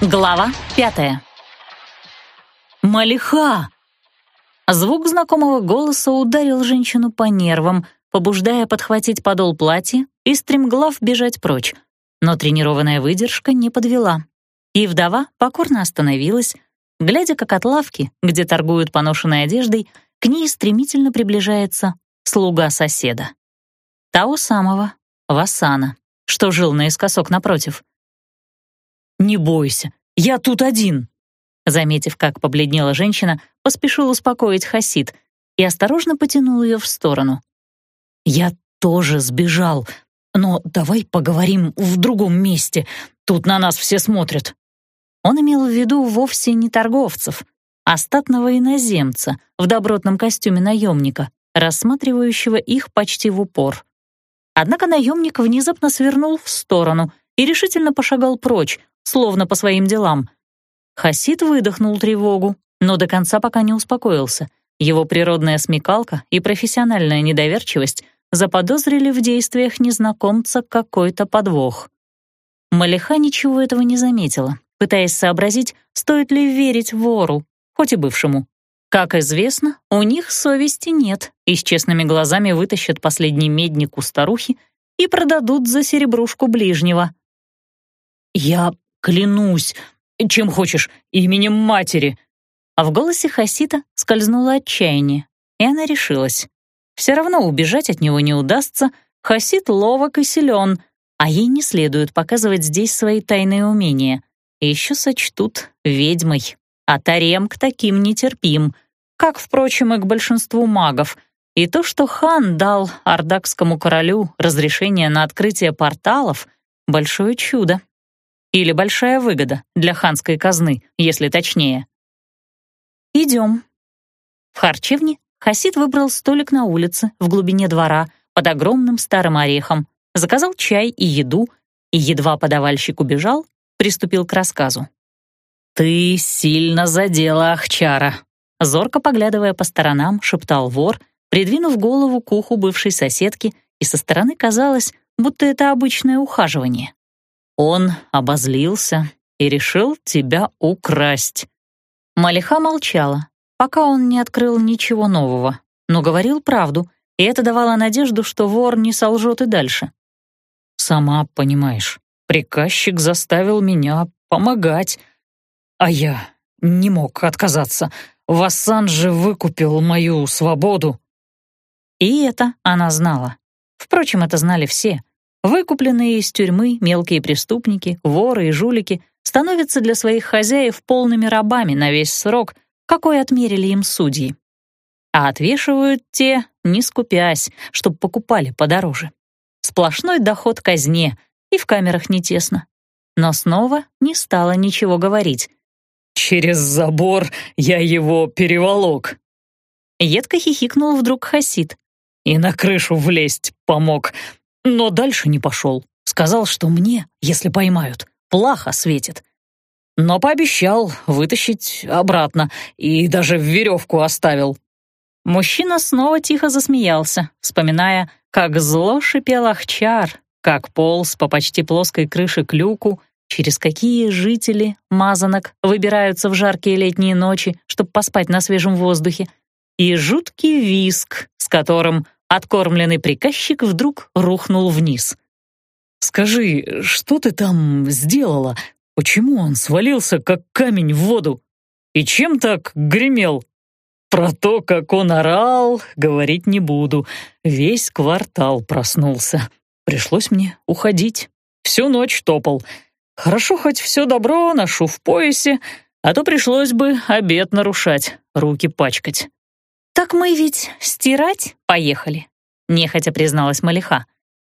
Глава пятая. «Малиха!» Звук знакомого голоса ударил женщину по нервам, побуждая подхватить подол платья и стремглав бежать прочь. Но тренированная выдержка не подвела. И вдова покорно остановилась, глядя, как от лавки, где торгуют поношенной одеждой, к ней стремительно приближается слуга соседа. Того самого, Васана, что жил наискосок напротив. «Не бойся, я тут один!» Заметив, как побледнела женщина, поспешил успокоить Хасид и осторожно потянул ее в сторону. «Я тоже сбежал, но давай поговорим в другом месте. Тут на нас все смотрят». Он имел в виду вовсе не торговцев, а статного иноземца в добротном костюме наемника, рассматривающего их почти в упор. Однако наемник внезапно свернул в сторону и решительно пошагал прочь, словно по своим делам. Хасид выдохнул тревогу, но до конца пока не успокоился. Его природная смекалка и профессиональная недоверчивость заподозрили в действиях незнакомца какой-то подвох. Малиха ничего этого не заметила, пытаясь сообразить, стоит ли верить вору, хоть и бывшему. Как известно, у них совести нет, и с честными глазами вытащат последний медник у старухи и продадут за серебрушку ближнего. «Я Клянусь, чем хочешь, именем матери». А в голосе Хасита скользнуло отчаяние, и она решилась. Все равно убежать от него не удастся, Хасит ловок и силен, а ей не следует показывать здесь свои тайные умения. Еще сочтут ведьмой, а Тарем к таким нетерпим, как, впрочем, и к большинству магов. И то, что хан дал ардакскому королю разрешение на открытие порталов — большое чудо, или большая выгода для ханской казны, если точнее. «Идем». В харчевне Хасид выбрал столик на улице, в глубине двора, под огромным старым орехом, заказал чай и еду, и едва подавальщик убежал, приступил к рассказу. «Ты сильно задела Ахчара», — зорко поглядывая по сторонам, шептал вор, придвинув голову к уху бывшей соседки, и со стороны казалось, будто это обычное ухаживание. Он обозлился и решил тебя украсть». Малиха молчала, пока он не открыл ничего нового, но говорил правду, и это давало надежду, что вор не солжет и дальше. «Сама понимаешь, приказчик заставил меня помогать, а я не мог отказаться. Вассан же выкупил мою свободу». И это она знала. Впрочем, это знали все — Выкупленные из тюрьмы мелкие преступники, воры и жулики становятся для своих хозяев полными рабами на весь срок, какой отмерили им судьи. А отвешивают те, не скупясь, чтобы покупали подороже. Сплошной доход казне, и в камерах не тесно. Но снова не стала ничего говорить. «Через забор я его переволок», Едко хихикнул вдруг Хасид. «И на крышу влезть помог. Но дальше не пошел. Сказал, что мне, если поймают, плохо светит. Но пообещал вытащить обратно и даже веревку оставил. Мужчина снова тихо засмеялся, вспоминая, как зло шипел Ахчар, как полз по почти плоской крыше к люку, через какие жители мазанок выбираются в жаркие летние ночи, чтобы поспать на свежем воздухе, и жуткий виск, с которым Откормленный приказчик вдруг рухнул вниз. «Скажи, что ты там сделала? Почему он свалился, как камень в воду? И чем так гремел?» Про то, как он орал, говорить не буду. Весь квартал проснулся. Пришлось мне уходить. Всю ночь топал. Хорошо, хоть все добро ношу в поясе, а то пришлось бы обед нарушать, руки пачкать. «Так мы ведь стирать поехали», — нехотя призналась Малиха.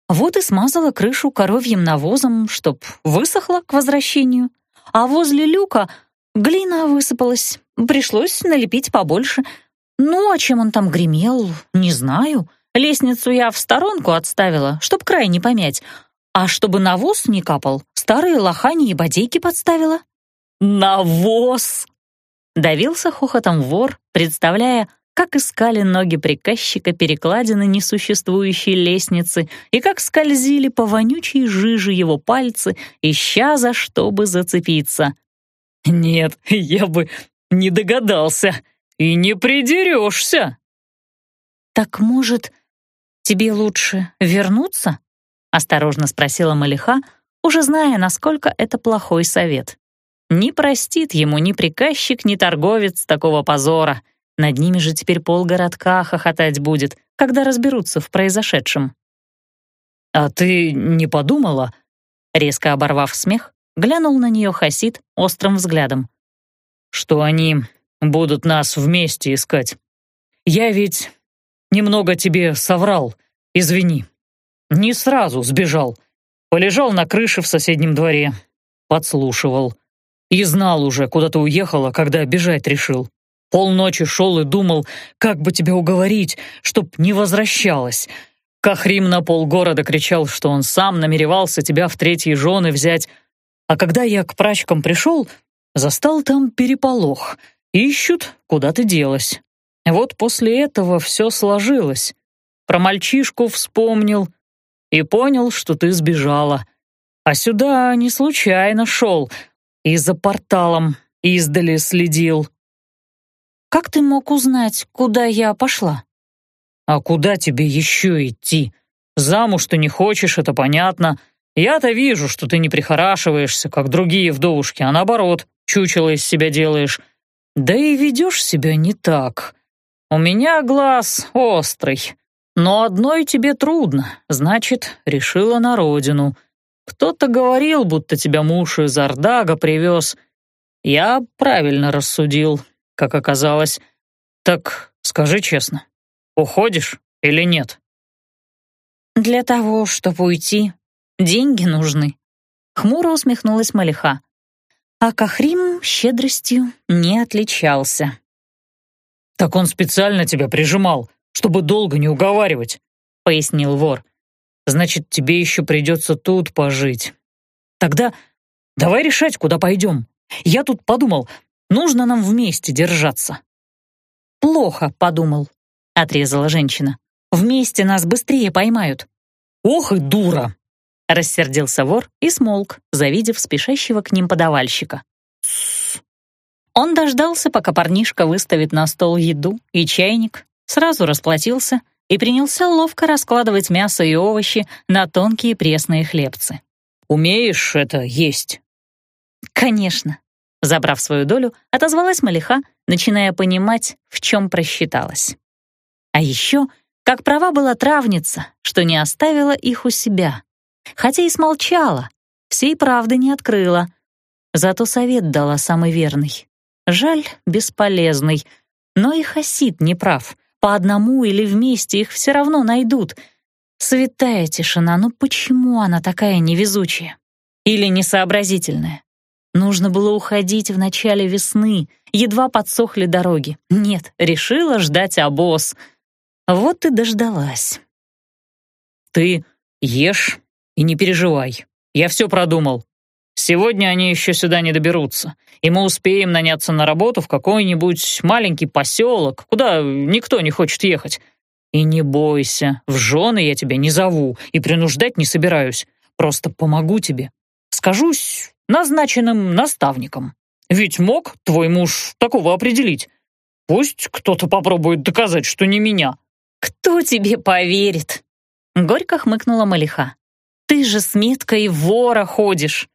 Вот и смазала крышу коровьим навозом, чтоб высохла к возвращению. А возле люка глина высыпалась, пришлось налепить побольше. Ну, а чем он там гремел, не знаю. Лестницу я в сторонку отставила, чтоб край не помять. А чтобы навоз не капал, старые лохани и бодейки подставила. «Навоз!» Давился хохотом вор, представляя, как искали ноги приказчика перекладины несуществующей лестницы и как скользили по вонючей жиже его пальцы, ища за что бы зацепиться. Нет, я бы не догадался. И не придерешься. Так, может, тебе лучше вернуться? Осторожно спросила Малиха, уже зная, насколько это плохой совет. Не простит ему ни приказчик, ни торговец такого позора. Над ними же теперь полгородка хохотать будет, когда разберутся в произошедшем. «А ты не подумала?» Резко оборвав смех, глянул на нее Хасид острым взглядом. «Что они будут нас вместе искать. Я ведь немного тебе соврал, извини. Не сразу сбежал. Полежал на крыше в соседнем дворе, подслушивал. И знал уже, куда ты уехала, когда бежать решил. Полночи шел и думал, как бы тебя уговорить, чтоб не возвращалась. Кахрим на полгорода кричал, что он сам намеревался тебя в третьей жены взять. А когда я к прачкам пришел, застал там переполох. Ищут, куда ты делась. Вот после этого все сложилось. Про мальчишку вспомнил и понял, что ты сбежала. А сюда не случайно шел, и за порталом издали следил. «Как ты мог узнать, куда я пошла?» «А куда тебе еще идти? Замуж ты не хочешь, это понятно. Я-то вижу, что ты не прихорашиваешься, как другие вдовушки, а наоборот, чучело из себя делаешь. Да и ведешь себя не так. У меня глаз острый, но одной тебе трудно, значит, решила на родину. Кто-то говорил, будто тебя муж из Ардага привез. Я правильно рассудил, как оказалось. Так скажи честно, Уходишь или нет?» «Для того, чтобы уйти, деньги нужны», — хмуро усмехнулась Малиха. А Кахрим щедростью не отличался. «Так он специально тебя прижимал, чтобы долго не уговаривать», — пояснил вор. «Значит, тебе еще придется тут пожить. Тогда давай решать, куда пойдем. Я тут подумал, нужно нам вместе держаться». «Плохо», — подумал. — отрезала женщина. «Вместе нас быстрее поймают». «Ох и дура!» — рассердился вор и смолк, завидев спешащего к ним подавальщика. Он дождался, пока парнишка выставит на стол еду и чайник, сразу расплатился и принялся ловко раскладывать мясо и овощи на тонкие пресные хлебцы. «Умеешь это есть?» «Конечно», — забрав свою долю, отозвалась Малиха, начиная понимать, в чем просчиталась. А еще, как права была травница, что не оставила их у себя. Хотя и смолчала, всей правды не открыла. Зато совет дала самый верный. Жаль, бесполезный. Но и Хасид не прав. По одному или вместе их все равно найдут. Святая тишина, ну почему она такая невезучая? Или несообразительная? Нужно было уходить в начале весны, едва подсохли дороги. Нет, решила ждать обоз — вот и дождалась. «Ты ешь и не переживай. Я все продумал. Сегодня они еще сюда не доберутся, и мы успеем наняться на работу в какой-нибудь маленький поселок, куда никто не хочет ехать. И не бойся, в жены я тебя не зову и принуждать не собираюсь. Просто помогу тебе. Скажусь назначенным наставником. Ведь мог твой муж такого определить. Пусть кто-то попробует доказать, что не меня. «Кто тебе поверит?» — горько хмыкнула Малиха. «Ты же с меткой вора ходишь».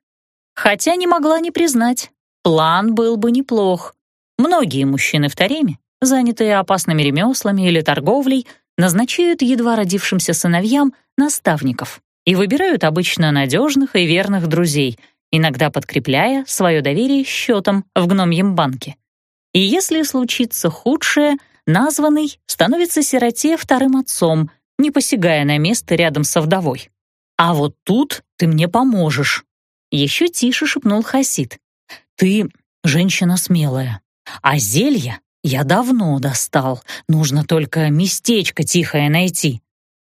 Хотя не могла не признать, план был бы неплох. Многие мужчины в Тареме, занятые опасными ремеслами или торговлей, назначают едва родившимся сыновьям наставников и выбирают обычно надежных и верных друзей, иногда подкрепляя свое доверие счетом в гномьем банке. И если случится худшее — названный становится сироте вторым отцом, не посягая на место рядом со вдовой. «А вот тут ты мне поможешь», — еще тише шепнул Хасид. «Ты женщина смелая, а зелья я давно достал, нужно только местечко тихое найти».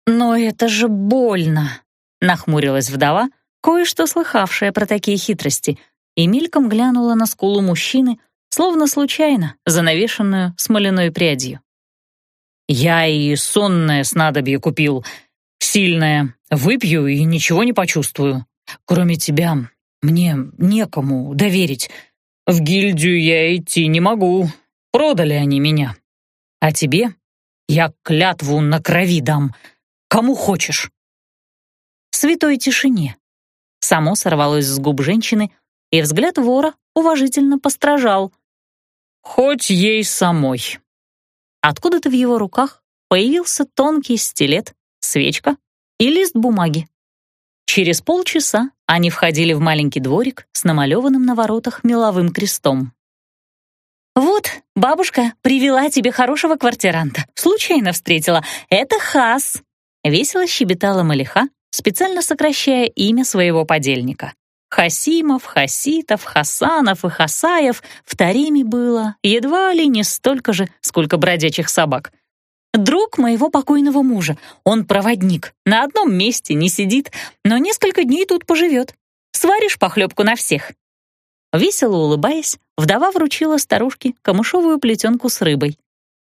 «Но это же больно», — нахмурилась вдова, кое-что слыхавшая про такие хитрости, и мельком глянула на скулу мужчины, словно случайно, занавешенную смоляной прядью. «Я и сонное снадобье купил. Сильное. Выпью и ничего не почувствую. Кроме тебя, мне некому доверить. В гильдию я идти не могу. Продали они меня. А тебе я клятву на крови дам. Кому хочешь. Святой тишине. Само сорвалось с губ женщины, и взгляд вора уважительно постражал. Хоть ей самой. Откуда-то в его руках появился тонкий стилет, свечка и лист бумаги. Через полчаса они входили в маленький дворик с намалеванным на воротах меловым крестом. «Вот, бабушка привела тебе хорошего квартиранта. Случайно встретила. Это Хас!» Весело щебетала Малиха, специально сокращая имя своего подельника. Хасимов, Хаситов, Хасанов и Хасаев в Тариме было едва ли не столько же, сколько бродячих собак. Друг моего покойного мужа, он проводник, на одном месте не сидит, но несколько дней тут поживет. Сваришь похлебку на всех». Весело улыбаясь, вдова вручила старушке камышовую плетенку с рыбой.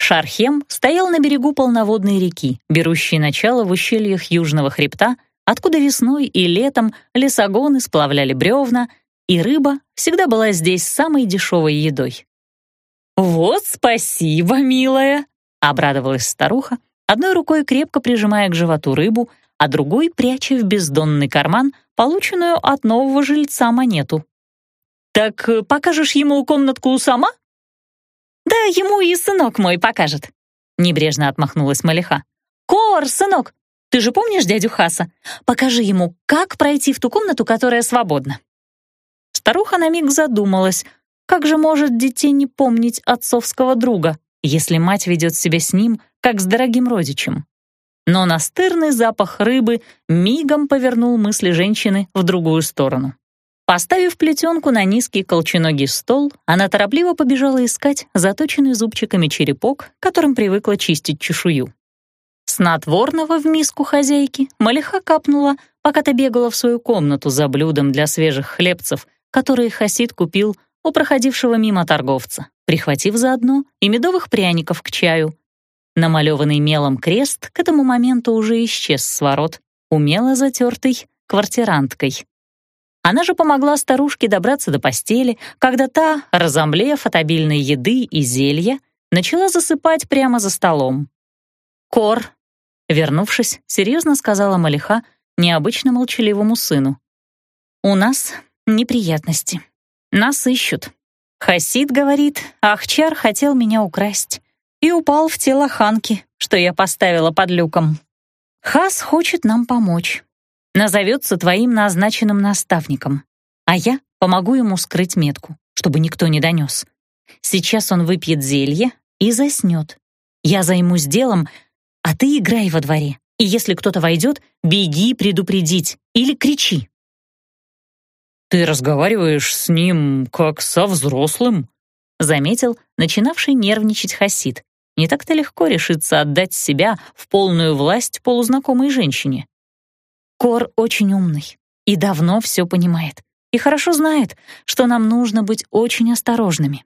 Шархем стоял на берегу полноводной реки, берущей начало в ущельях южного хребта, откуда весной и летом лесогоны сплавляли бревна, и рыба всегда была здесь самой дешевой едой. «Вот спасибо, милая!» — обрадовалась старуха, одной рукой крепко прижимая к животу рыбу, а другой пряча в бездонный карман полученную от нового жильца монету. «Так э, покажешь ему комнатку сама?» «Да, ему и сынок мой покажет», — небрежно отмахнулась Малиха. «Кор, сынок, ты же помнишь дядю Хаса? Покажи ему, как пройти в ту комнату, которая свободна». Старуха на миг задумалась, как же может дитя не помнить отцовского друга, если мать ведет себя с ним, как с дорогим родичем. Но настырный запах рыбы мигом повернул мысли женщины в другую сторону. Поставив плетенку на низкий колченогий стол, она торопливо побежала искать заточенный зубчиками черепок, которым привыкла чистить чешую. Снотворного в миску хозяйки Малиха капнула, пока та бегала в свою комнату за блюдом для свежих хлебцев, которые Хасид купил у проходившего мимо торговца, прихватив заодно и медовых пряников к чаю. Намалеванный мелом крест к этому моменту уже исчез с ворот, умело затертый квартиранткой. Она же помогла старушке добраться до постели, когда та, разомлев от обильной еды и зелья, начала засыпать прямо за столом. «Кор!» — вернувшись, серьезно сказала Малиха необычно молчаливому сыну. «У нас неприятности. Нас ищут. Хасид говорит, Ахчар хотел меня украсть и упал в тело Ханки, что я поставила под люком. Хас хочет нам помочь. Назовется твоим назначенным наставником, а я помогу ему скрыть метку, чтобы никто не донес. Сейчас он выпьет зелье и заснет. Я займусь делом, а ты играй во дворе, и если кто-то войдет, беги предупредить или кричи. «Ты разговариваешь с ним как со взрослым», — заметил начинавший нервничать Хасид. Не так-то легко решиться отдать себя в полную власть полузнакомой женщине. Кор очень умный и давно все понимает, и хорошо знает, что нам нужно быть очень осторожными.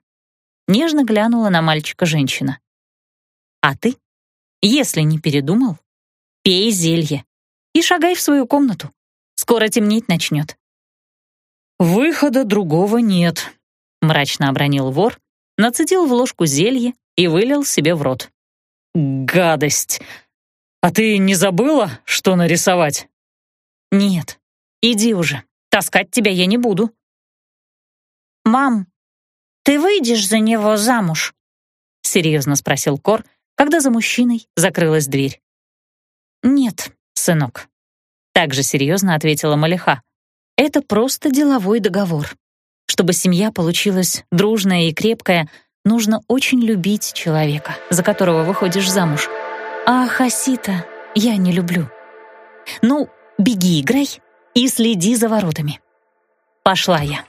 Нежно глянула на мальчика женщина. А ты если не передумал, пей зелье и шагай в свою комнату. Скоро темнеть начнет. «Выхода другого нет», — мрачно обронил вор, нацедил в ложку зелье и вылил себе в рот. «Гадость! А ты не забыла, что нарисовать?» «Нет, иди уже, таскать тебя я не буду». «Мам, ты выйдешь за него замуж?» — серьезно спросил Кор, — когда за мужчиной закрылась дверь. «Нет, сынок», — также серьезно ответила Малиха. «Это просто деловой договор. Чтобы семья получилась дружная и крепкая, нужно очень любить человека, за которого выходишь замуж. А Хасита я не люблю. Ну, беги, играй и следи за воротами. Пошла я».